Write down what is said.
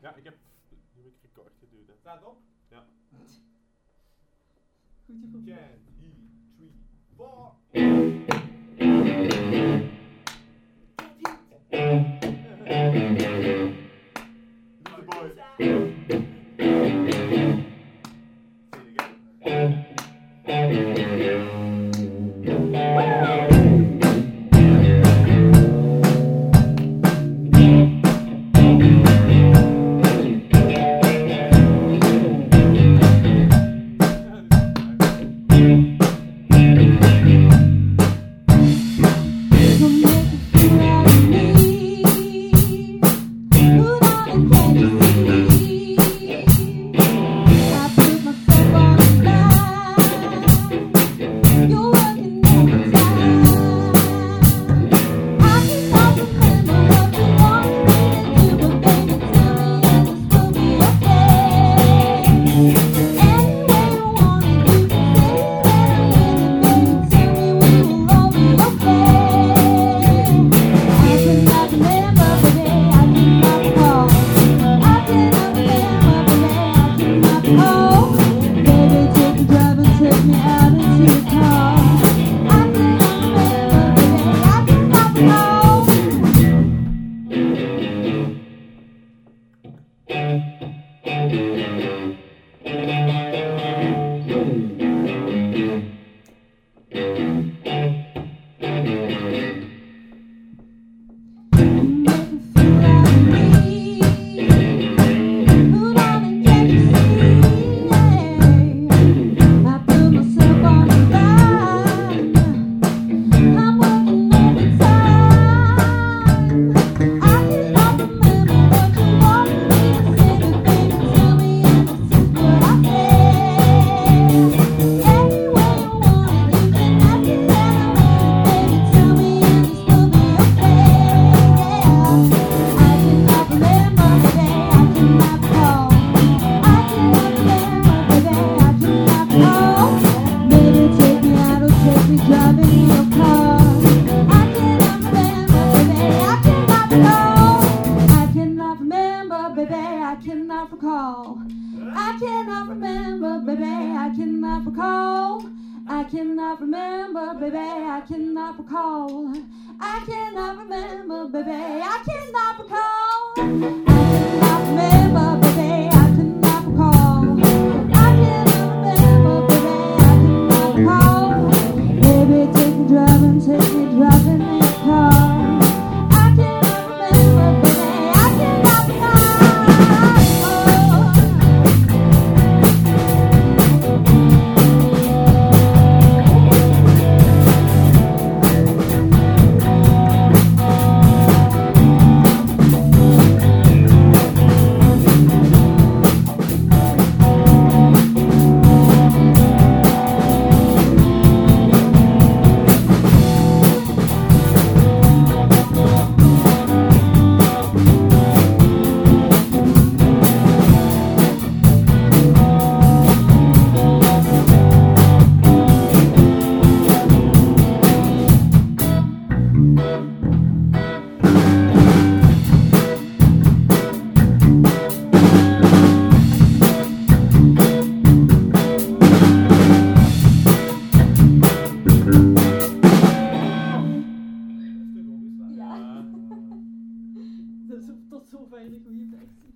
Ja, ik heb, heb ik record geduwd. Hè. Op? Ja. Goed, je voelt 10, 3, 4. Doe. cannot recall. I cannot remember, baby, I cannot recall. I cannot remember, baby, I cannot recall. I cannot remember, baby, I cannot recall. I cannot remember, baby, I cannot recall. I cannot remember, baby, I cannot recall. Baby, take me driving, take me driving. Ulrich Wiebeck